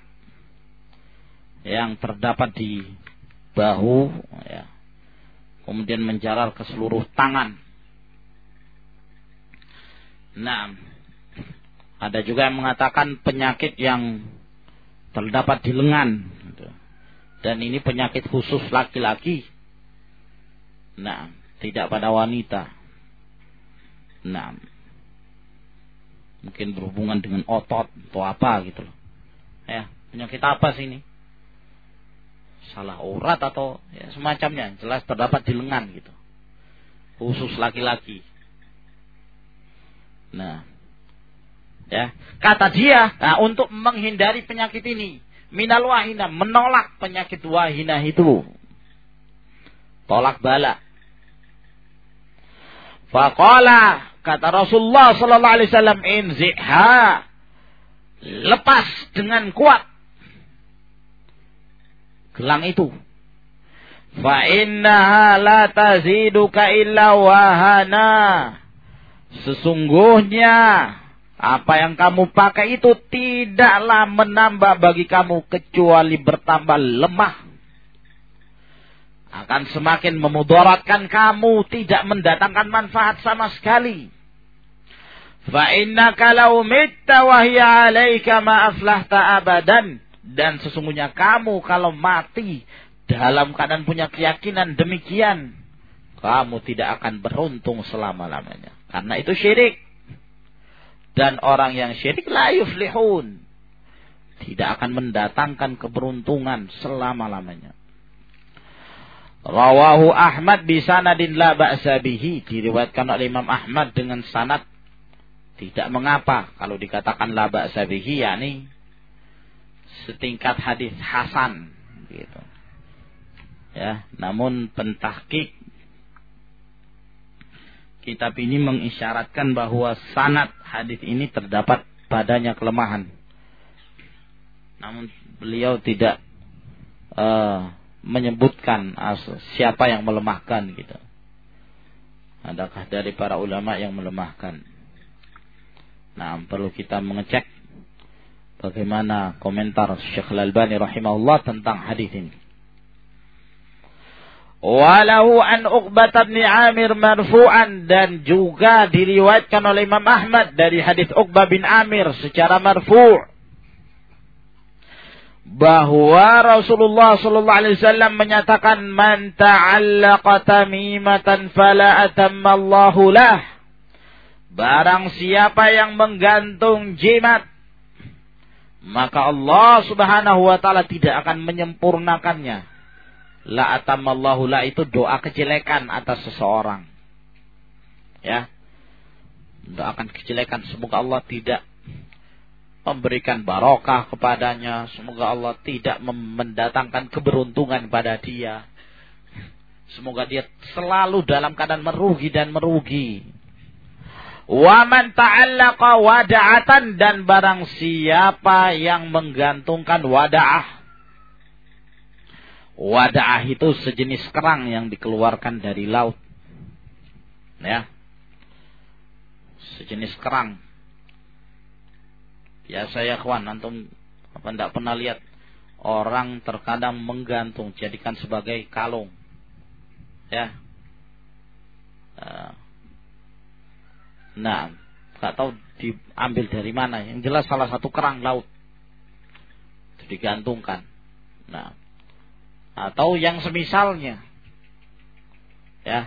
yang terdapat di bahu, ya. Kemudian menjalar ke seluruh tangan. Nah, ada juga yang mengatakan penyakit yang terdapat di lengan. Dan ini penyakit khusus laki-laki. Nah, tidak pada wanita. Nah, mungkin berhubungan dengan otot atau apa gitu loh. Ya, penyakit apa sih ini? Salah urat atau ya, semacamnya. Jelas terdapat di lengan gitu. Khusus laki-laki. Nah, Ya, kata dia, nah, untuk menghindari penyakit ini, minal wahina, menolak penyakit wahina itu. Tolak bala. Faqala kata Rasulullah sallallahu alaihi wasallam inziha lepas dengan kuat gelang itu. Fa innaha la taziduka illa wahana. Sesungguhnya apa yang kamu pakai itu tidaklah menambah bagi kamu kecuali bertambah lemah. akan semakin memudaratkan kamu, tidak mendatangkan manfaat sama sekali. Fa innaka law mitta wa hiya 'alaika ma aflahta abadan. Dan sesungguhnya kamu kalau mati dalam keadaan punya keyakinan demikian, kamu tidak akan beruntung selama-lamanya. Karena itu syirik. Dan orang yang syirik la yuflihun. Tidak akan mendatangkan keberuntungan selama-lamanya. Rawahu Ahmad bi sanadin la ba'sa bihi. Diriwayatkan oleh Imam Ahmad dengan sanad tidak mengapa kalau dikatakan la ba'sa bihi yakni setingkat hadis hasan gitu. Ya, namun pentahkik kitab ini mengisyaratkan bahwa sanad hadis ini terdapat padanya kelemahan. Namun beliau tidak uh, menyebutkan siapa yang melemahkan gitu. Adakah dari para ulama yang melemahkan? Nah, perlu kita mengecek bagaimana komentar Syekh Al-Albani rahimahullah tentang hadis ini. Walau an Uqbah bin Amir marfu'an. Dan juga diriwayatkan oleh Imam Ahmad dari hadis Uqbah bin Amir secara marfu' bahwa Rasulullah sallallahu alaihi wasallam menyatakan man ta'allaqa tamimatan fala atammallahu lah. Barang siapa yang menggantung jimat, maka Allah subhanahu wa ta'ala tidak akan menyempurnakannya. La atamallahu la itu doa kejelekan atas seseorang. Ya. Doakan kejelekan. Semoga Allah tidak memberikan barokah kepadanya. Semoga Allah tidak mendatangkan keberuntungan pada dia. Semoga dia selalu dalam keadaan merugi dan merugi. Waman ta'allaqa wada'atan dan barang siapa yang menggantungkan wada'ah. Wada'ah itu sejenis kerang yang dikeluarkan dari laut. Ya. Sejenis kerang. Ya saya kawan, antum apa tidak pernah lihat orang terkadang menggantung jadikan sebagai kalung. Ya. Uh, Nah, nggak tahu diambil dari mana. Yang jelas salah satu kerang laut itu digantungkan. Nah, atau yang semisalnya, ya,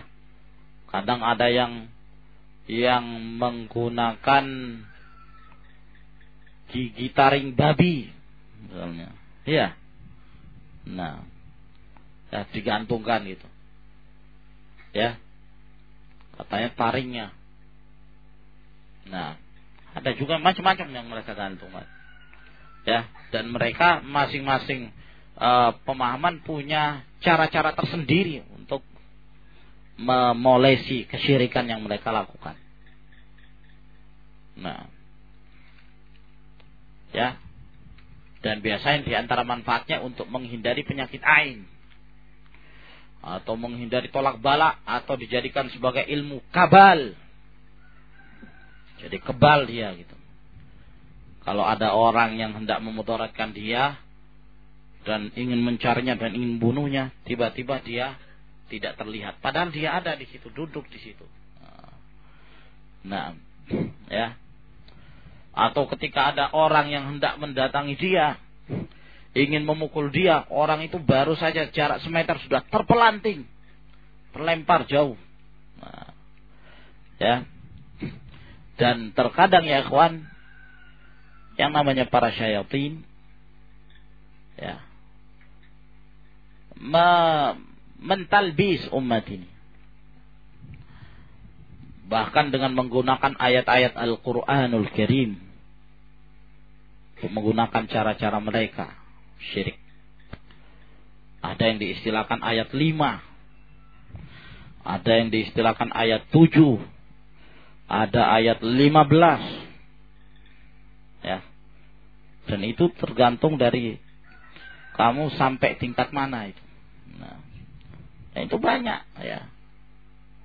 kadang ada yang yang menggunakan gigi taring babi, misalnya, iya. Nah, ya digantungkan gitu, ya, katanya taringnya. Nah, ada juga macam-macam yang mereka gantungkan. Ya, dan mereka masing-masing uh, pemahaman punya cara-cara tersendiri untuk memolesi kesyirikan yang mereka lakukan. Nah, ya, dan biasanya di antara manfaatnya untuk menghindari penyakit ain atau menghindari tolak bala atau dijadikan sebagai ilmu kabal jadi kebal dia gitu. Kalau ada orang yang hendak memudaratkan dia dan ingin mencarinya dan ingin bunuhnya, tiba-tiba dia tidak terlihat. Padahal dia ada di situ, duduk di situ. Nah, ya. Atau ketika ada orang yang hendak mendatangi dia, ingin memukul dia, orang itu baru saja jarak semeter sudah terpelanting, terlempar jauh. Nah, ya, dan terkadang ya ikhwan, yang namanya para syayatin, ya, mentalbis umat ini. Bahkan dengan menggunakan ayat-ayat Al-Quranul Karim. Menggunakan cara-cara mereka. Syirik. Ada yang diistilahkan ayat 5. Ada yang diistilahkan ayat 7 ada ayat 15 ya dan itu tergantung dari kamu sampai tingkat mana itu nah itu banyak ya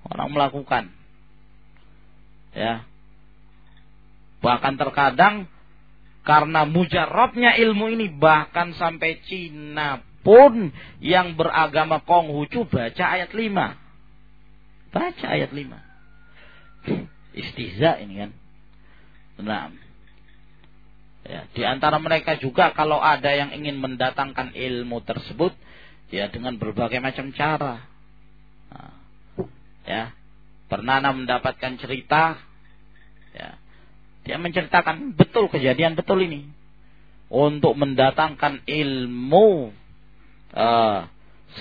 orang melakukan ya bahkan terkadang karena mujarabnya ilmu ini bahkan sampai Cina pun yang beragama Konghucu baca ayat 5. Baca ayat 5. Istihza ini kan. Nah. Ya, di antara mereka juga kalau ada yang ingin mendatangkan ilmu tersebut ya dengan berbagai macam cara. Nah, ya, pernah mendapatkan cerita ya. Dia menceritakan betul kejadian betul ini untuk mendatangkan ilmu uh,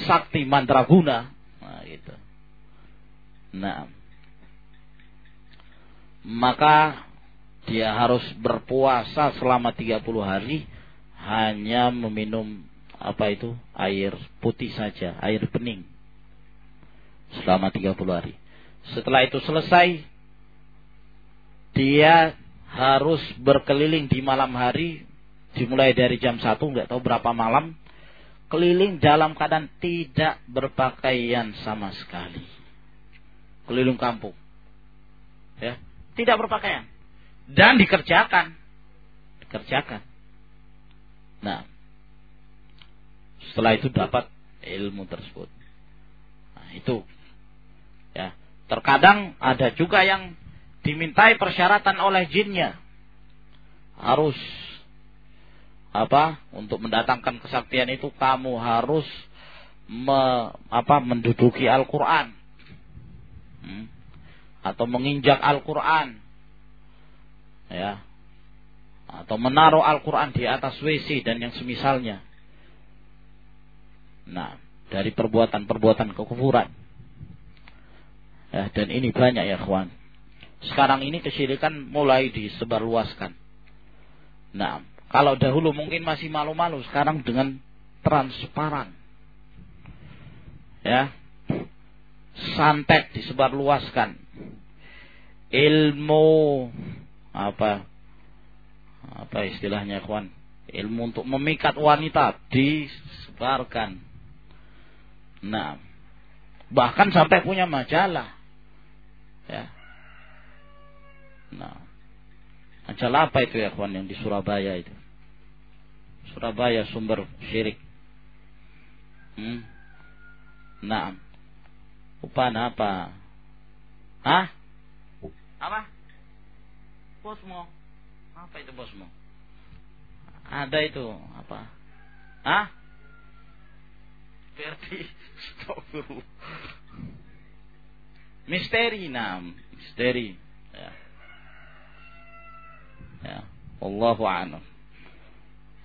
sakti mandraguna. Nah, gitu. Nah, maka dia harus berpuasa selama 30 hari hanya meminum apa itu air putih saja, air bening selama 30 hari. Setelah itu selesai dia harus berkeliling di malam hari dimulai dari jam 1 nggak tahu berapa malam keliling dalam keadaan tidak berpakaian sama sekali. Keliling kampung. Ya, tidak berpakaian dan dikerjakan. Dikerjakan. Nah, setelah itu dapat ilmu tersebut. Nah, itu ya. Terkadang ada juga yang dimintai persyaratan oleh jinnya. Harus apa untuk mendatangkan kesaktian itu kamu harus me, apa menduduki Al-Qur'an hmm? atau menginjak Al-Qur'an ya atau menaruh Al-Qur'an di atas WC dan yang semisalnya nah dari perbuatan-perbuatan kekufuran ya, dan ini banyak ya kawan sekarang ini kesyirikan mulai disebarluaskan nah kalau dahulu mungkin masih malu-malu, sekarang dengan transparan. Ya. Santet disebarluaskan. Ilmu apa apa istilahnya kawan? Ilmu untuk memikat wanita disebarkan. Nah, bahkan sampai punya majalah. Ya. Nah, Majalah apa itu ya kawan yang di Surabaya itu? Surabaya sumber syirik. Hmm. Nah. Upan apa? Hah? Apa? Bosmo. Apa itu bosmo? Ada itu apa? Hah? Verdi. Misteri, nah, misteri. Ya. Ya, Allahu a'lam.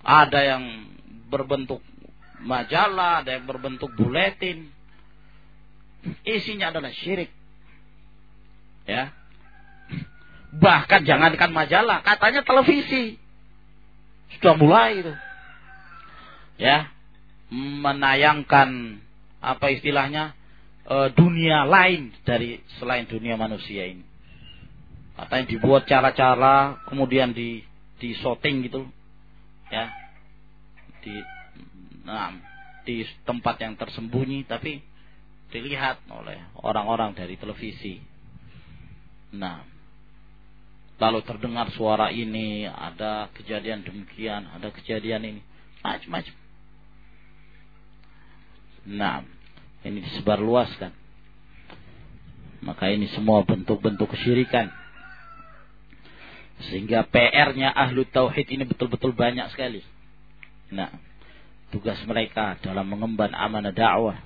Ada yang berbentuk majalah, ada yang berbentuk buletin. Isinya adalah syirik. Ya. Bahkan jangankan majalah, katanya televisi. Sudah mulai itu. Ya. Menayangkan apa istilahnya? E, dunia lain dari selain dunia manusia ini. Yang dibuat cara-cara kemudian di di shooting gitu ya. Di nah, di tempat yang tersembunyi tapi dilihat oleh orang-orang dari televisi. Nah lalu terdengar suara ini ada kejadian demikian ada kejadian ini. Macam-macam nah ini disebarluaskan. Maka ini semua bentuk-bentuk kesyirikan. Sehingga PR-nya ahlu tauhid ini betul-betul banyak sekali. Nah, tugas mereka dalam mengemban amanah dakwah.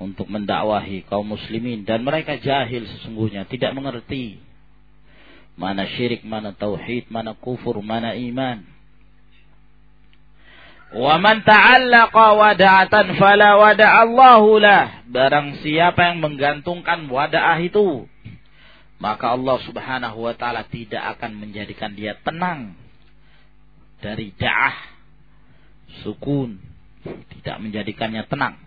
Untuk mendakwahi kaum muslimin. Dan mereka jahil sesungguhnya, tidak mengerti mana syirik, mana tauhid, mana kufur, mana iman. Wa man ta'allaqa wada'atan fala wada'allahu lah. Barang siapa yang menggantungkan wada'ah itu maka Allah Subhanahu wa taala tidak akan menjadikan dia tenang dari da'ah sukun tidak menjadikannya tenang.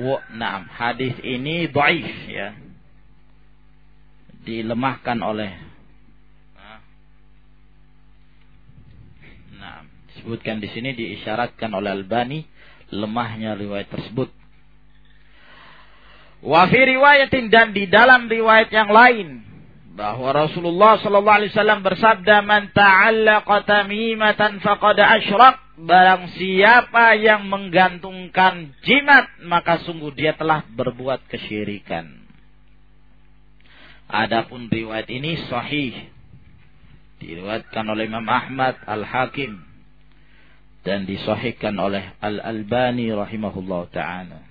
Wa, nah, hadis ini dhaif ya. Dilemahkan oleh Nah, disebutkan di sini diisyaratkan oleh Albani lemahnya riwayat tersebut. Wa fi riwayatin dan di dalam riwayat yang lain bahwa Rasulullah sallallahu alaihi wasallam bersabda man ta'allaqa tamimatan faqad asyrak. Barang siapa yang menggantungkan jimat maka sungguh dia telah berbuat kesyirikan. Adapun riwayat ini sahih. Diriwayatkan oleh Imam Ahmad Al-Hakim dan disahihkan oleh Al-Albani rahimahullah taala.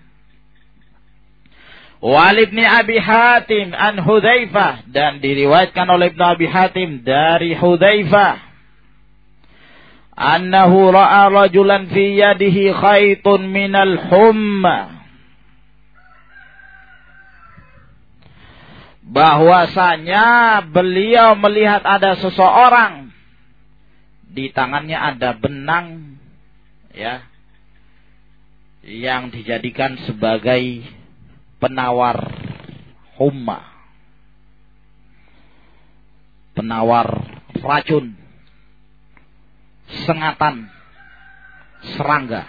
Wal ibni Abi Hatim an Hudzaifah dan diriwayatkan oleh Ibnu Abi Hatim dari Hudzaifah. Annahu ra'a rajulan fi yadihi khaitun minal humma. Bahwasanya beliau melihat ada seseorang. Di tangannya ada benang ya yang dijadikan sebagai penawar humma. Penawar racun. Sengatan. Serangga.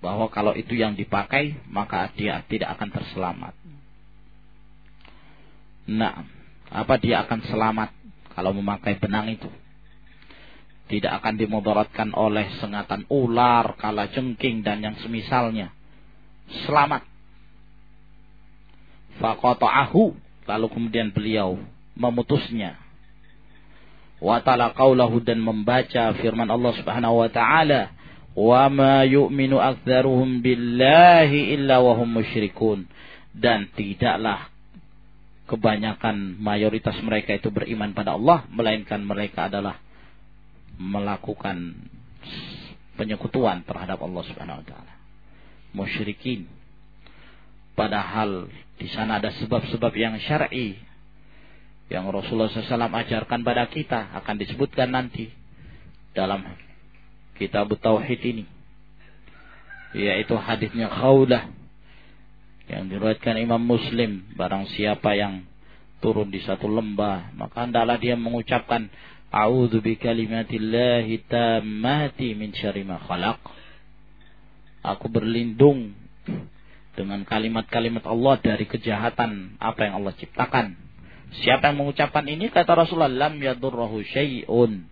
Bahwa kalau itu yang dipakai, maka dia tidak akan terselamat. Nah, apa dia akan selamat kalau memakai benang itu? Tidak akan dimudaratkan oleh sengatan ular, kala jengking, dan yang semisalnya. Selamat. Faqata'ahu. Lalu kemudian beliau memutusnya. Wa ta'ala qaulahu dan membaca firman Allah Subhanahu wa taala wa ma yu'minu aktsaruhum billahi illa wa hum musyrikun. Dan tidaklah kebanyakan mayoritas mereka itu beriman pada Allah melainkan mereka adalah melakukan penyekutuan terhadap Allah Subhanahu wa taala. Musyrikin. Padahal di sana ada sebab-sebab yang syar'i yang Rasulullah SAW ajarkan pada kita akan disebutkan nanti dalam kitab Tauhid ini yaitu hadisnya Khawlah yang diriwayatkan Imam Muslim. Barang siapa yang turun di satu lembah maka hendaklah dia mengucapkan a'udzu bikalimatillahi tammati min syarri ma khalaq aku berlindung dengan kalimat-kalimat Allah dari kejahatan apa yang Allah ciptakan. Siapa yang mengucapkan ini kata Rasulullah lam yadurruhu syai'un.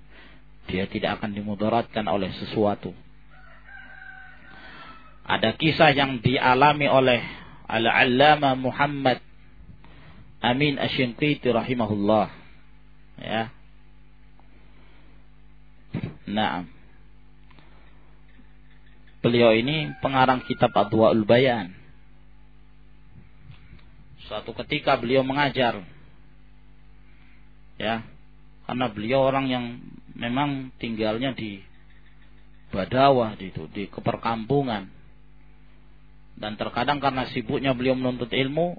Dia tidak akan dimudaratkan oleh sesuatu. Ada kisah yang dialami oleh Al-Allama Muhammad Amin Asyinqiti rahimahullah. Ya. Nah. Beliau ini pengarang kitab Adwaul Bayan. Suatu ketika beliau mengajar. Ya. Karena beliau orang yang memang tinggalnya di badawah itu di keperkampungan. Dan terkadang karena sibuknya beliau menuntut ilmu,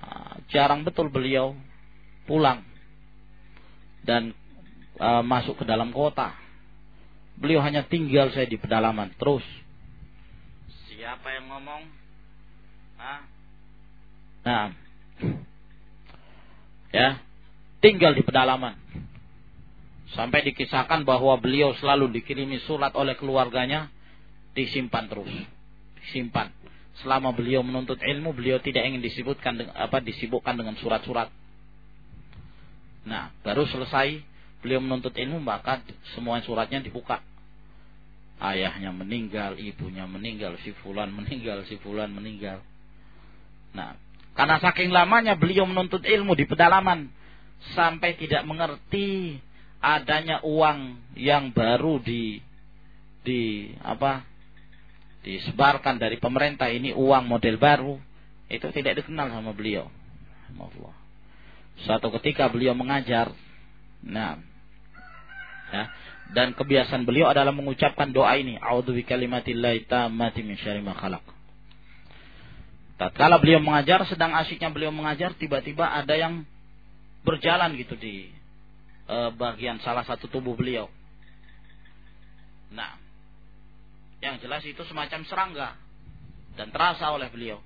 ah, jarang betul beliau pulang dan uh, masuk ke dalam kota. Beliau hanya tinggal saya di pedalaman terus. Siapa yang ngomong? Hah? Nah, ya, tinggal di pedalaman. Sampai dikisahkan bahwa beliau selalu dikirimi surat oleh keluarganya, disimpan terus, disimpan. Selama beliau menuntut ilmu, beliau tidak ingin disebutkan apa disibukkan dengan surat-surat. Nah, baru selesai beliau menuntut ilmu, maka semua suratnya dibuka. Ayahnya meninggal, ibunya meninggal, si fulan meninggal, si fulan meninggal. Nah, karena saking lamanya beliau menuntut ilmu di pedalaman sampai tidak mengerti adanya uang yang baru di di apa disebarkan dari pemerintah ini uang model baru itu tidak dikenal sama beliau. Allah. Suatu ketika beliau mengajar, nah, ya, dan kebiasaan beliau adalah mengucapkan doa ini, A'udzu bikalimatillahi tammati min syarri ma. Tatkala beliau mengajar, sedang asyiknya beliau mengajar, tiba-tiba ada yang berjalan gitu di e, bagian salah satu tubuh beliau. Nah, yang jelas itu semacam serangga dan terasa oleh beliau.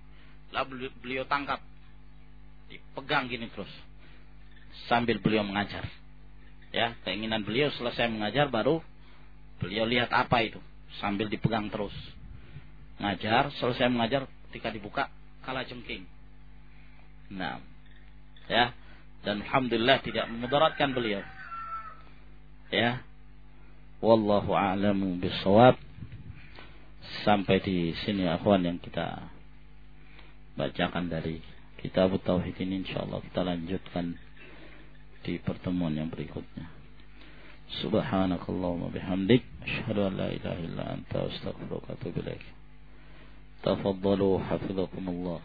Lalu beliau tangkap, dipegang gini terus sambil beliau mengajar. Ya, keinginan beliau selesai mengajar baru beliau lihat apa itu sambil dipegang terus. Ngajar, selesai mengajar ketika dibuka kala jengking. Nah, Ya. Dan alhamdulillah tidak memudaratkan beliau. Ya. Wallahu a'lamu bisawab. Sampai di sini akhwan yang kita bacakan dari kitab tauhid ini insyaallah kita lanjutkan di pertemuan yang berikutnya. Subhanakallahumma bihamdik asyhadu an la ilaha illa anta astaghfiruka wa atubu ilaik. Tafaddalu hafizakumullah.